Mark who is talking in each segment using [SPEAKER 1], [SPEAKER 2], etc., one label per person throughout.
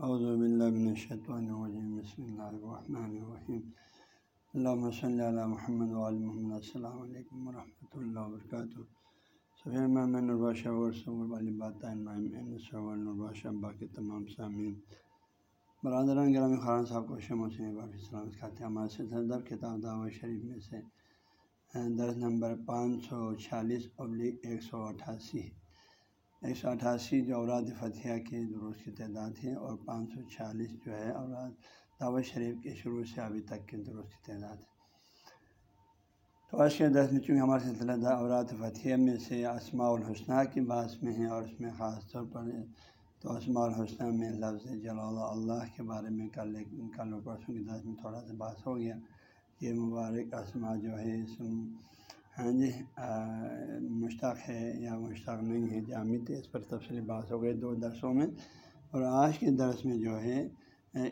[SPEAKER 1] الرجیم، بسم اللہ الرحمن الرحیم۔ اللہ صلی علی محمد علیہ محمد، السلام علیکم ورحمۃ اللہ وبرکاتہ۔ صفیہ محمد الباشہ الباشہ باقی تمام سامعین۔ برادران گرامی خان صاحب کو شم حسین باقی سلام کھاتے ہیں ہمارے صدر کتاب دعوت شریف میں سے، درس نمبر پانچ سو چھیالیس ابلیغ ایک سو اٹھاسی۔ ایک سو اٹھاسی جو اوراد فتح کے درست کی تعداد ہے اور پانچ سو چھیالیس جو ہے اوراد دعوت شریف کے شروع سے ابھی تک کے درست کی تعداد ہے تو آج کے دس میں چونکہ ہمارے سلسلہ اوراد فتح میں سے اسماع الحسنہ کی بات میں ہے اور اس میں خاص طور پر تو اسماع الحسنہ میں لفظ جلال اللہ کے بارے میں کل کل پرسوں کی دس میں تھوڑا سا بات ہو گیا یہ مبارک اسما جو ہے ہاں جی مشتاق ہے یا مشتاق نہیں ہے جامع اس پر تفصیلی بات ہو گئی دو درسوں میں۔ اور آج کے درس میں جو ہے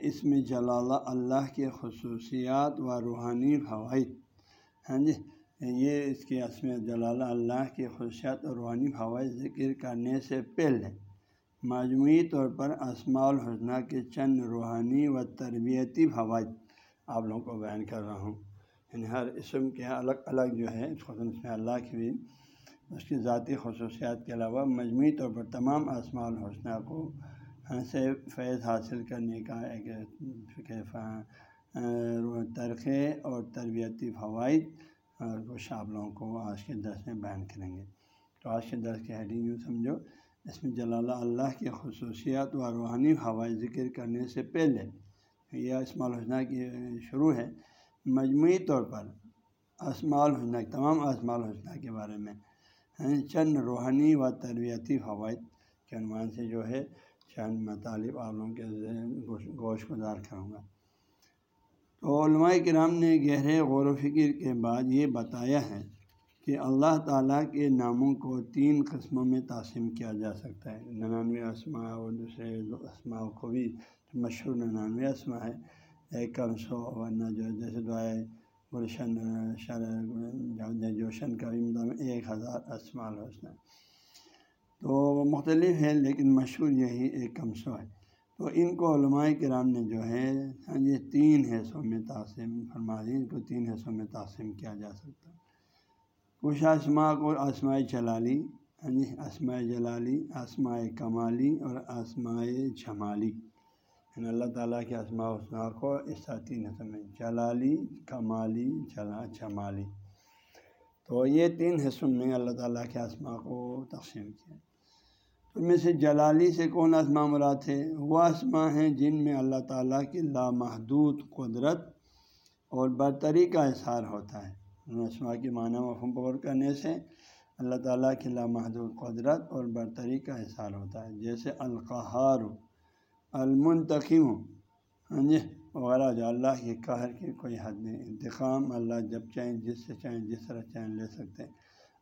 [SPEAKER 1] اس میں جلال اللہ کے خصوصیات و روحانی فوائد۔ ہاں جی یہ اس کی عصم جلال اللہ کے خصوصیات اور روحانی فوائد ذکر کرنے سے پہلے مجموعی طور پر اسماع الحسنہ کے چند روحانی و تربیتی فوائد آپ لوگوں کو بیان کر رہا ہوں۔ یعنی ہر اسم کے الگ الگ جو ہے خصوص میں اللہ کی بھی اس کی ذاتی خصوصیات کے علاوہ مجموعی طور پر تمام آسمان الحسنہ کو سے فیض حاصل کرنے کا ایک ترقی اور تربیتی فوائد اور کچھ آپ لوگوں کو آج کے درس میں بیان کریں گے۔ تو آج کے درس کے ہیڈنگ یوں سمجھو اس میں جلالہ اللہ کی خصوصیات و روحانی فوائد ذکر کرنے سے پہلے یہ اسماع الحسنہ کی شروع ہے۔ مجموعی طور پر اسماع الحسنہ تمام اسماع الحسنہ کے بارے میں چند روحانی و تربیتی فوائد کے عنوان سے جو ہے، چند مطالب عالم کے گوشت گزار کروں گا۔ تو علماء کرام نے گہرے غور و فکر کے بعد یہ بتایا ہے کہ اللہ تعالیٰ کے ناموں کو تین قسموں میں تقسیم کیا جا سکتا ہے۔ ننانوے اسما اور دوسرے اسماء کو بھی مشہور ننانوے اسما ہے ایک کم سو ورنہ جو جیسے دعائے گلشن، شر جوشن کا بھی ایک ہزار اسماع الحسن تو وہ مختلف ہے لیکن مشہور یہی ایک کم سو ہے۔ تو ان کو علماء کرام نے جو ہے ہاں جی تین حصوں میں تقسیم فرما دی ان کو تین حصوں میں تقسیم کیا جا سکتا ہے۔ کچھ آسما کو آسمائے جلالی ہاں جی آسمائے جلالی آسمائے کمالی اور آسمائے جمالی۔ یعنی اللہ تعالیٰ کے اسماء حسنہ کو اس تین حصوں میں جلالی، کمالی، جلا، جمالی۔ تو یہ تین حصوں میں اللہ تعالیٰ کے اسماء کو تقسیم کیا۔ ان میں سے جلالی سے کون اسماء مراد ہے؟ وہ اسماء ہیں جن میں اللہ تعالیٰ کی لامحدود قدرت اور برتری کا اظہار ہوتا ہے۔ ان اسماء کی معنی مفہوم پور کرنے سے اللہ تعالیٰ کی لامحدود قدرت اور برتری کا اظہار ہوتا ہے۔ جیسے القہار المنتقم. ہاں جی وغیرہ جو اللہ کے قہر کی کوئی حد نہیں، انتقام اللہ جب چاہیں، جس سے چاہیں، جس طرح چاہیں لے سکتے ہیں۔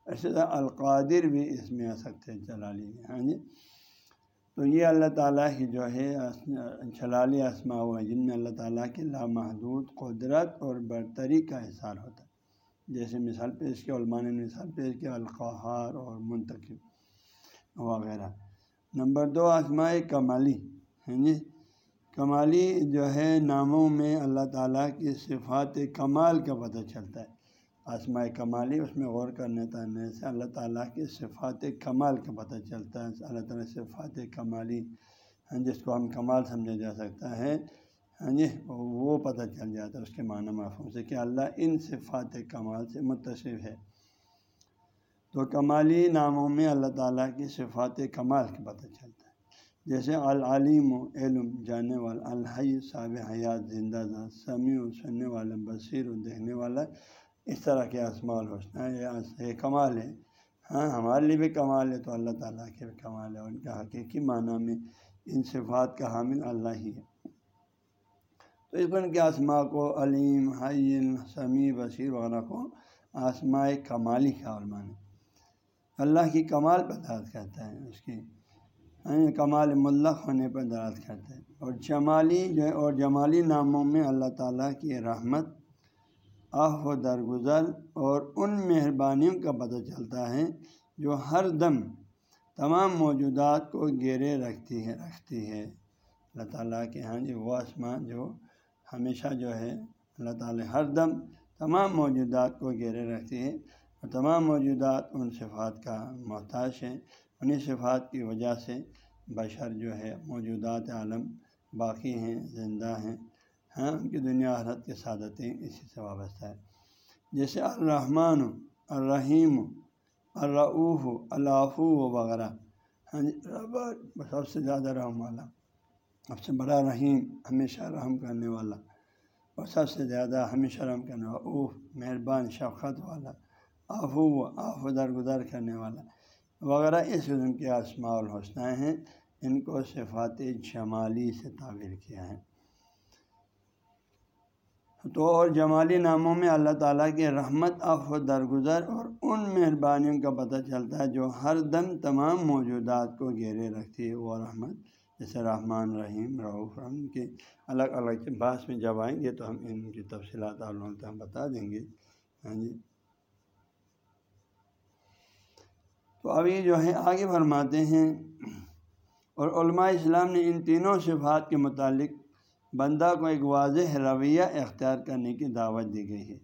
[SPEAKER 1] ایسے طرح القادر بھی اس میں آ سکتے ہیں، جلالی ہاں جی۔ تو یہ اللہ تعالیٰ کی جو ہے، جلالی اسما ہوا ہے جن میں اللہ تعالیٰ کی لامحدود قدرت اور برتری کا احسار ہوتا ہے۔ جیسے مثال پیش کیا علماء نے مثال پیش کیا القحار اور منتقب وغیرہ۔ نمبر دو آسمائے کمالی۔ ہیں جی؟ کمالی جو ہے ناموں میں اللہ تعالیٰ کی صفات کمال کا پتہ چلتا ہے۔ آسمائے کمالی اس میں غور کرنے تانے سے اللہ تعالیٰ کی صفات کمال کا پتہ چلتا ہے۔ اللہ تعالیٰ صفات کمالی ہاں جس کو ہم کمال سمجھا جا سکتا ہے۔ ہاں جی؟ وہ پتہ چل جاتا ہے اس کے معنی مفہوم سے کہ اللہ ان صفات کمال سے متصف ہے۔ تو کمالی ناموں میں اللہ تعالیٰ کی صفات کمال کا پتہ چلتا ہے۔ جیسے العلیم و علم جانے والا، الحی صاب حیات، زندہ سمیع و سننے والا، بصیر و دیکھنے والا، اس طرح کے اسماع الحسن یہ کمال ہے۔ ہاں ہمارے لیے بھی کمال ہے تو اللہ تعالیٰ کے بھی کمال ہے۔ ان کا حقیقی معنی میں ان صفات کا حامل اللہ ہی ہے۔ تو اس پر کے آسما کو علیم حین سمیع، بصیر وغیرہ کو آسماء کمالی کا علمان ہے۔ اللہ کی کمال پر کرتا ہے اس کی۔ کمال ملق ہونے پر دراد کرتے ہیں۔ اور جمالی جو اور جمالی ناموں میں اللہ تعالیٰ کی رحمت آہ و درگزر اور ان مہربانیوں کا پتہ چلتا ہے جو ہر دم تمام موجودات کو گیرے رکھتی ہے رکھتی ہے۔ اللہ تعالیٰ کے ہاں جی وہ آسمان جو ہمیشہ جو ہے، اللہ تعالیٰ ہر دم تمام موجودات کو گھیرے رکھتی ہے اور تمام موجودات ان صفات کا محتاج ہیں۔ انہیں صفات کی وجہ سے بشر جو ہے موجودات عالم باقی ہیں، زندہ ہیں۔ ہاں ان کی دنیا حرت کے سعادتیں اسی سے وابستہ ہے جیسے الرحمن، الرحیم الرعوف العفو وغیرہ۔ ہاں جی سب سے زیادہ رحم والا، سب سے بڑا رحیم، ہمیشہ رحم کرنے والا۔ اور سب سے زیادہ ہمیشہ رحم کرنے والا، اوہ، مہربان، شفقت والا آفو آف در گزر کرنے والا۔ وغیرہ، اس قسم کے اسماع الحسنہ ہیں، ان کو صفات جمالی سے تعبیر کیا ہے۔ تو اور جمالی ناموں میں اللہ تعالیٰ کی رحمت آف و درگزر اور ان مہربانیوں کا پتہ چلتا ہے جو ہر دم تمام موجودات کو گھیرے رکھتی ہے۔ وہ رحمت، جیسے رحمان رحیم رعف رحم کے الگ الگ بعض میں جب آئیں گے تو ہم ان کی تفصیلات آپ ہم بتا دیں گے۔ ہاں جی۔ تو ابھی جو ہے آگے فرماتے ہیں، اور علماء اسلام نے ان تینوں صفات کے متعلق بندہ کو ایک واضح رویہ اختیار کرنے کی دعوت دی گئی ہے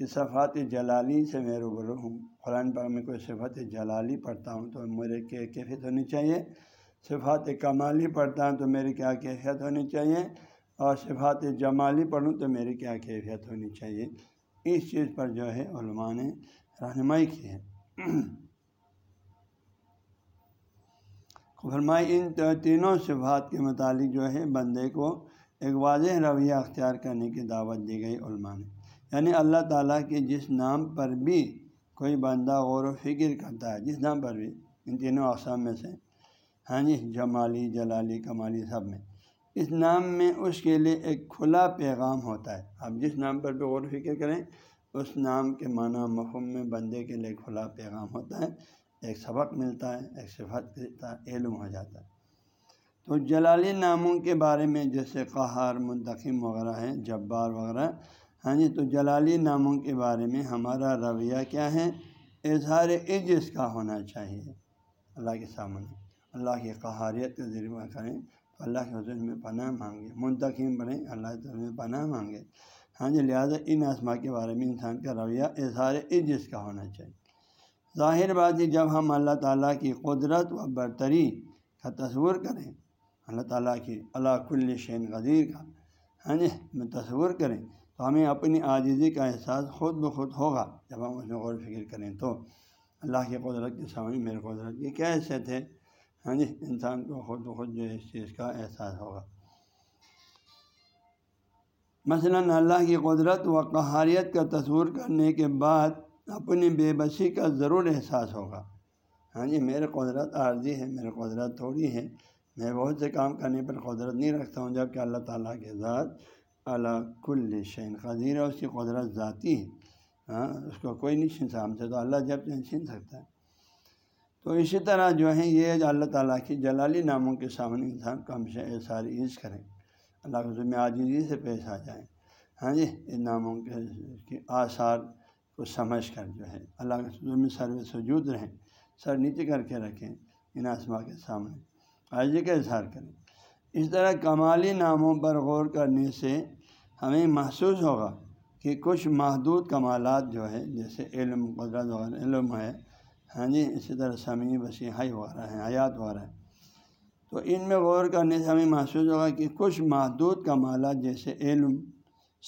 [SPEAKER 1] کہ صفات جلالی سے میں روبرو ہوں۔ قرآن پاک میں کوئی صفات جلالی پڑھتا ہوں تو میرے کیفیت ہونی چاہیے؟ صفات کمالی پڑھتا ہوں تو میری کیا کیفیت ہونی چاہیے؟ اور صفات جمالی پڑھوں تو میری کیا کیفیت ہونی چاہیے؟ اس چیز پر جو ہے علماء نے رہنمائی کی ہے۔ فرمائی، ان تینوں صفات کے متعلق جو ہے بندے کو ایک واضح رویہ اختیار کرنے کی دعوت دی گئی علماء نے۔ یعنی اللہ تعالیٰ کے جس نام پر بھی کوئی بندہ غور و فکر کرتا ہے، جس نام پر بھی، ان تینوں اقسام میں سے۔ ہاں جی جمالی، جلالی، کمالی سب میں۔ اس نام میں اس کے لیے ایک کھلا پیغام ہوتا ہے۔ آپ جس نام پر بھی غور و فکر کریں، اس نام کے معنی مفہوم میں بندے کے لیے کھلا پیغام ہوتا ہے۔ ایک سبق ملتا ہے، ایک صفت علم ہو جاتا ہے۔ تو جلالی ناموں کے بارے میں جیسے قہار منتخم وغیرہ ہیں، جبار وغیرہ ہاں جی تو جلالی ناموں کے بارے میں ہمارا رویہ کیا ہے؟ اظہار عجز کا ہونا چاہیے۔ اللہ کے سامنے، اللہ کی قہاریت کا ذریعہ کریں تو اللہ کے حضرت میں پناہ مانگے منتخم بڑھیں اللہ کے میں پناہ مانگے ہاں جی لہٰذا ان آسما کے بارے میں انسان کا رویہ اظہار عجز کا ہونا چاہیے۔ ظاہر بات ہے جب ہم اللہ تعالیٰ کی قدرت و برتری کا تصور کریں، اللہ تعالیٰ کی اللہ کل شین غذیر کا ہاں جی میں تصور کریں، تو ہمیں اپنی عاجزی کا احساس خود بخود ہوگا جب ہم اس میں غور فکر کریں۔ تو اللہ کی قدرت کے سامنے میرے قدرت کی کیا حیثیت ہے؟ ہاں جی انسان کو خود بخود جو اس چیز کا احساس ہوگا۔ مثلا اللہ کی قدرت و قہاریت کا تصور کرنے کے بعد اپنی بے بسی کا ضرور احساس ہوگا۔ ہاں جی میرے قدرت عارضی ہے میرے قدرت تھوڑی ہے میں بہت سے کام کرنے پر قدرت نہیں رکھتا ہوں جبکہ اللہ تعالیٰ کے ذات اللہ کل شین قدیر ہے، اس کی قدرت ذاتی ہے۔ ہاں اس کو کوئی نہیں چھین ہم سے تو اللہ جب چھین سکتا ہے۔ تو اسی طرح جو ہے یہ اللہ تعالیٰ کی جلالی ناموں کے سامنے انسان کم سے ساری عز کریں۔ اللہ کے میں آجیزی سے پیش آ جائیں۔ ہاں جی ان ناموں کے آثار کو سمجھ کر جو ہے، اللہ کے میں سر سجود رہیں، سر نیچے کر کے رکھیں، ان آسما کے سامنے عرضی کا اظہار کریں۔ اس طرح کمالی ناموں پر غور کرنے سے ہمیں محسوس ہوگا کہ کچھ محدود کمالات جو ہے جیسے علم، قدرت وغیرہ علم ہے ہاں جی اسی طرح سمیع وسیحی وغیرہ ہیں حیات وغیرہ ہیں تو ان میں غور کرنے سے ہمیں محسوس ہوگا کہ کچھ محدود کمالات جیسے علم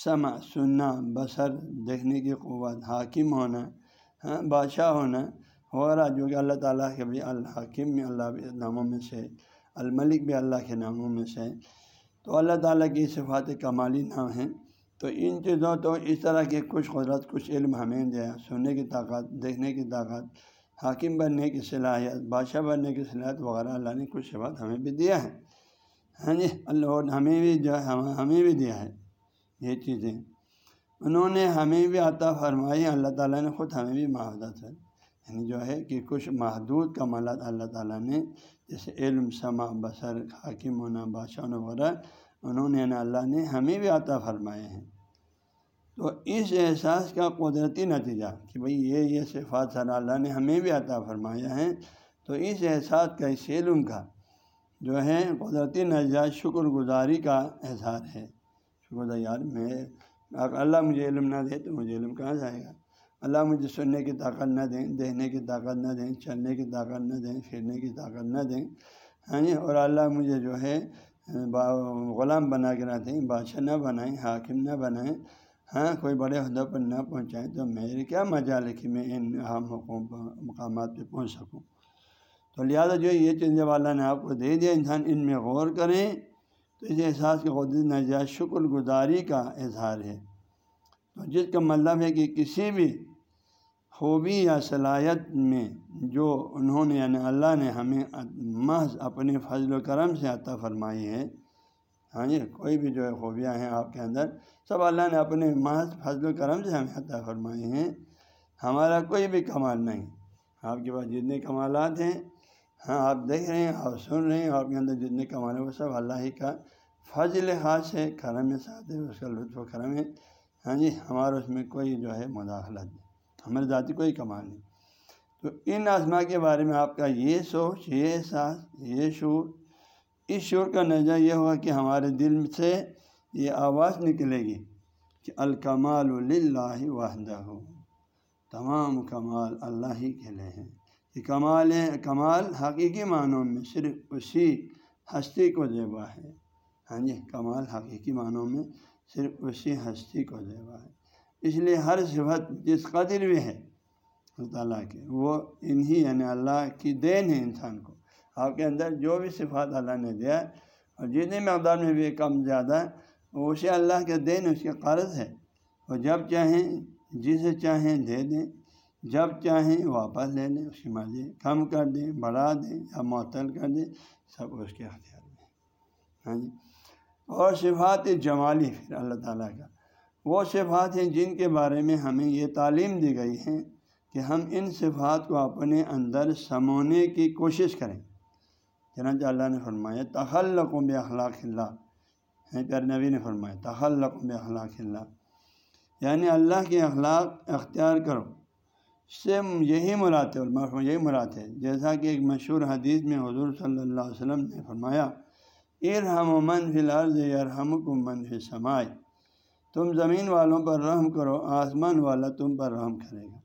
[SPEAKER 1] سما سننا، بصر، دیکھنے کی قوت، حاکم ہونا ہاں بادشاہ ہونا، وغیرہ، جو کہ اللہ تعالیٰ کے بھی الحاکم، میں اللہ ناموں میں سے، الملک بھی اللہ کے ناموں میں سے۔ تو اللہ تعالیٰ کی صفات کمالی نام ہیں۔ تو ان چیزوں تو اس طرح کے کچھ قدرت، کچھ علم ہمیں دیا سننے کی طاقت، دیکھنے کی طاقت، حاکم بننے کی صلاحیت، بادشاہ بننے کی صلاحیت وغیرہ، اللہ نے کچھ صفات ہمیں بھی دیا ہے۔ ہاں جی اللہ ہمیں بھی جو ہے، ہمیں بھی دیا ہے۔ یہ چیزیں۔ انہوں نے ہمیں بھی عطا فرمائی، اللہ تعالیٰ نے خود ہمیں بھی معاہدہ ہے۔ یعنی جو ہے کہ کچھ محدود کمالات اللہ تعالیٰ نے، جیسے علم سما بصر حاکم ہونا بادشاہ وغیرہ انہوں نے یعنی اللہ نے ہمیں بھی عطا فرمائے ہیں۔ تو اس احساس کا قدرتی نتیجہ کہ بھئی یہ یہ صفات صلی اللہ نے ہمیں بھی عطا فرمایا ہے تو اس احساس کا، اس علم کا جو ہے قدرتی نجات شکر گزاری کا اظہار ہے۔ شکر یار، میں اللہ مجھے علم نہ دے تو مجھے علم کہاں جائے گا؟ اللہ مجھے سننے کی طاقت نہ دیں، دیکھنے کی طاقت نہ دیں، چلنے کی طاقت نہ دیں، پھرنے کی طاقت نہ دیں ہاں جی؟ اور اللہ مجھے جو ہے غلام بنا کے رہتے ہیں بادشاہ نہ بنائیں، حاکم نہ بنائیں ہاں کوئی بڑے عہدوں پر نہ پہنچائیں، تو میرے کیا مجال ہے کہ میں ان اہم حقوق مقامات پہ پہنچ سکوں؟ تو لہٰذا جو یہ چیز جب اللہ نے آپ کو دے دیا، انسان ان میں غور کریں تو اس احساس کے قدرت نجات شکر گزاری کا اظہار ہے۔ تو جس کا مطلب ہے کہ کسی بھی خوبی یا صلاحیت میں جو انہوں نے یعنی اللہ نے ہمیں محض اپنے فضل و کرم سے عطا فرمائی ہے ہاں جی کوئی بھی جو ہے خوبیاں ہیں آپ کے اندر، سب اللہ نے اپنے محض فضل و کرم سے ہمیں عطا فرمائی ہیں۔ ہمارا کوئی بھی کمال نہیں، آپ کے پاس جتنے کمالات ہیں ہاں آپ دیکھ رہے ہیں، آپ سن رہے ہیں، آپ کے اندر جتنے کمال ہیں، وہ سب اللہ ہی کا فضل خاص ہے، کرم ساتھ ہے، اس کا لطف و کرم ہے۔ ہاں جی ہمارا اس میں کوئی جو ہے مداخلت نہیں، ہمارے ذاتی کوئی کمال نہیں۔ تو ان آزما کے بارے میں آپ کا یہ سوچ، یہ احساس، یہ شعور، اس شعور کا نظر یہ ہوا کہ ہمارے دل سے یہ آواز نکلے گی کہ الکمال اللہ وحدہ۔ ہو تمام کمال اللہ ہی کے لیے ہیں۔ کہ کمال کمال حقیقی معنوں میں صرف اسی ہستی کو زیبا ہے۔ ہاں جی کمال حقیقی معنوں میں صرف اسی ہستی کو زیبا ہے۔ اس لیے ہر صفت جس قدر بھی ہے، اللہ تعالیٰ کے، وہ انہی یعنی اللہ کی دین ہے انسان کو۔ آپ کے اندر جو بھی صفات اللہ نے دیا، اور جتنے مقدار میں بھی کم، زیادہ، وہ اسے اللہ کے دین، اس کے قرض ہے۔ اور جب چاہیں، جسے چاہیں دے دیں۔ جب چاہیں واپس لے لیں، اس کی مرضی کم کر دیں، بڑھا دیں یا معطل کر دیں، سب اس کے اختیار میں ہاں جی۔ اور صفات جمالی پھر اللہ تعالیٰ کا۔ وہ صفات ہیں جن کے بارے میں ہمیں یہ تعلیم دی گئی ہے کہ ہم ان صفات کو اپنے اندر سمونے کی کوشش کریں۔ چنانچہ اللہ نے فرمایا تخلق بے اخلاق اللہ پیار نبی نے فرمایا تخلق بے اخلاق اللہ۔ یعنی اللہ کے اخلاق اختیار کرو۔ سے یہی مراد ہے یہی مراد ہے جیسا کہ ایک مشہور حدیث میں حضور صلی اللہ علیہ وسلم نے فرمایا، ارحم و من فی الارض ارحم کو من فی سمائے تم زمین والوں پر رحم کرو، آسمان والا تم پر رحم کرے گا۔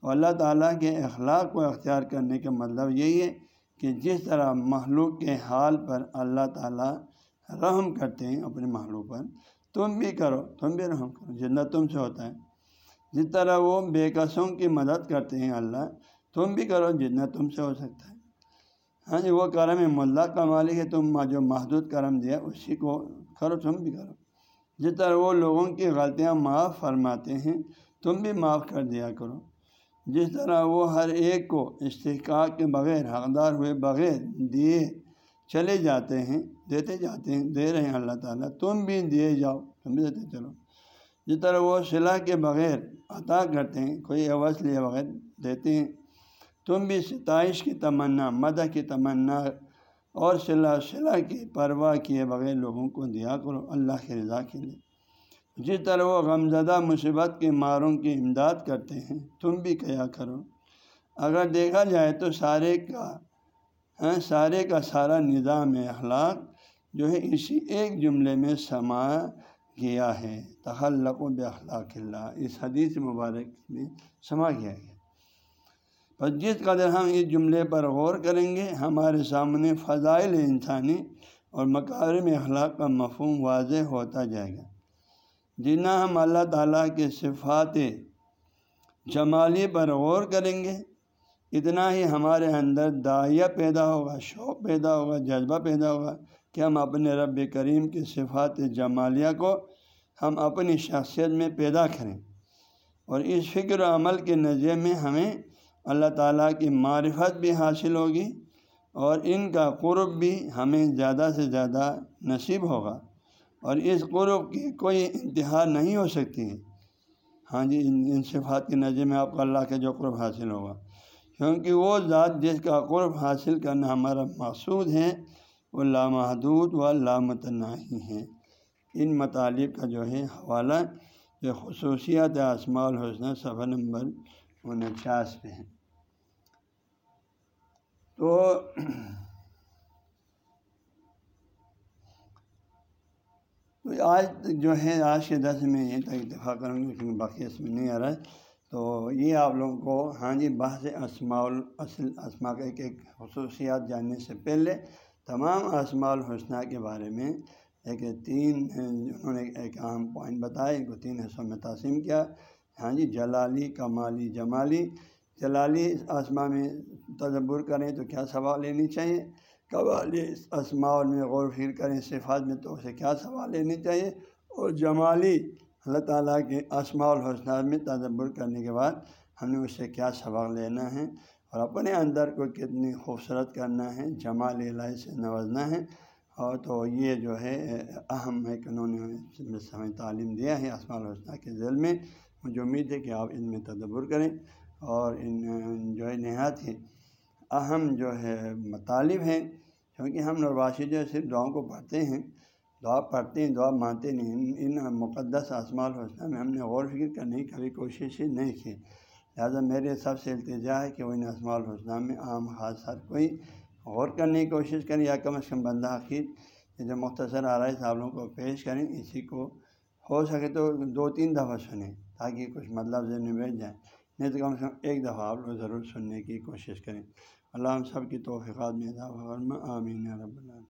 [SPEAKER 1] تو اللہ تعالیٰ کے اخلاق کو اختیار کرنے کا مطلب یہی ہے کہ جس طرح مخلوق کے حال پر اللہ تعالیٰ رحم کرتے ہیں اپنے مخلوق پر، تم بھی کرو، تم بھی رحم کرو۔ جتنا تم سے ہوتا ہے۔ جس طرح وہ بے قصوں کی مدد کرتے ہیں اللہ، تم بھی کرو جتنا تم سے ہو سکتا ہے۔ ہاں جی وہ کرم ملا کا مالک ہے، تم جو محدود کرم دیا، اسی کو کرو، تم بھی کرو۔ جس طرح وہ لوگوں کی غلطیاں معاف فرماتے ہیں، تم بھی معاف کر دیا کرو۔ جس طرح وہ ہر ایک کو استحقاق کے بغیر، حقدار ہوئے بغیر دیے چلے جاتے ہیں، دیتے جاتے ہیں، دے رہے ہیں اللہ تعالیٰ، تم بھی دیے جاؤ، تم بھی دیتے چلو۔ جس طرح وہ صلاح کے بغیر عطا کرتے ہیں، کوئی عوض لیے بغیر دیتے ہیں۔ تم بھی ستائش کی تمنا، مدح کی تمنا اور صلاح صلاح کی پرواہ کیے بغیر لوگوں کو دیا کرو اللہ کے رضا کے لیے۔ جس طرح وہ غمزدہ مصیبت کے ماروں کی امداد کرتے ہیں، تم بھی کیا کرو۔ اگر دیکھا جائے تو سارے کا ہاں سارے کا سارا نظام اخلاق جو ہے اسی ایک جملے میں سما گیا ہے، تخلق و اخلاق اللہ۔ اس حدیث مبارک میں سما گیا۔ ہے بس جس قدر ہم اس جملے پر غور کریں گے، ہمارے سامنے فضائل انسانی اور مکارم اخلاق کا مفہوم واضح ہوتا جائے گا۔ جنا ہم اللہ تعالیٰ کے صفات جمالی پر غور کریں گے، اتنا ہی ہمارے اندر دائیا پیدا ہوگا، شوق پیدا ہوگا، جذبہ پیدا ہوگا۔ کہ ہم اپنے رب کریم کے صفات جمالیہ کو ہم اپنی شخصیت میں پیدا کریں۔ اور اس فکر و عمل کے نظریے میں ہمیں اللہ تعالیٰ کی معرفت بھی حاصل ہوگی اور ان کا قرب بھی ہمیں زیادہ سے زیادہ نصیب ہوگا۔ اور اس قرب کی کوئی انتہا نہیں ہو سکتی۔ ہے ہاں جی ان صفات کے نظر میں آپ کو اللہ کا جو قرب حاصل ہوگا۔ کیونکہ وہ ذات جس کا قرب حاصل کرنا ہمارا مقصود ہے وہ لامحدود و لامتناہی ہیں۔ ان مطالب کا جو ہے حوالہ جو خصوصیات اسماع الحسنہ صفحہ نمبر انچاس پہ ہے تو تو آج جو ہے آج کے دس میں یہ تک اتفاق کروں گی کیونکہ باقی اس میں نہیں آ رہا ہے۔ تو یہ آپ لوگوں کو ہاں جی بحث اسماع اصل اسما کا ایک ایک خصوصیات جاننے سے پہلے تمام اسماع الحسنہ کے بارے میں ایک تین، انہوں نے ایک اہم پوائنٹ بتائے ان کو تین حصوں میں تقسیم کیا۔ ہاں جی جلالی، کمالی، جمالی۔ جلالی اسما میں تدبر کریں تو کیا سوال لینی چاہیے؟ قوالی اسماع میں غور فکر کریں، صفات میں تو اسے کیا سوال لینی چاہیے؟ اور جمالی، اللہ تعالیٰ کے اسماع الحسنات میں تدبر کرنے کے بعد ہم نے اس سے کیا سبق لینا ہے؟ اور اپنے اندر کو کتنی خوبصورت کرنا ہے، جمال الہی سے نوازنا ہے۔ اور تو یہ جو ہے، اہم ہے کہ انہوں نے ہمیں تعلیم دیا ہے اسماع الحسنہ کے ذیل میں۔ مجھے امید ہے کہ آپ ان میں تدبر کریں۔ اور ان جو ہے، نہایت ہی اہم جو ہے، مطالب ہیں۔ کیونکہ ہم نرباشی جو ہے، صرف دعاؤں کو پڑھتے ہیں، دعا پڑھتے ہیں، دعا مانتے نہیں۔ ان مقدس اسماع الحسنہ میں ہم نے غور فکر کرنے کی کبھی کوشش ہی نہیں کی۔ لہٰذا میرے سب سے التجا ہے کہ وہ ان اسماع الحسنہ میں عام خاص ہر کوئی غور کرنے کی کوشش کریں یا کم از کم بندہ عقید جو مختصر آرائے صاحبوں کو پیش کریں، اسی کو ہو سکے تو دو تین دفعہ سنیں تاکہ کچھ مطلب ذہن میں بیٹھ جائیں۔ نہیں تو کم سے کم ایک دفعہ آپ لوگ ضرور سننے کی کوشش کریں۔ اللہ ہم سب کی توفیقات میں اضافہ آمین رب اللہ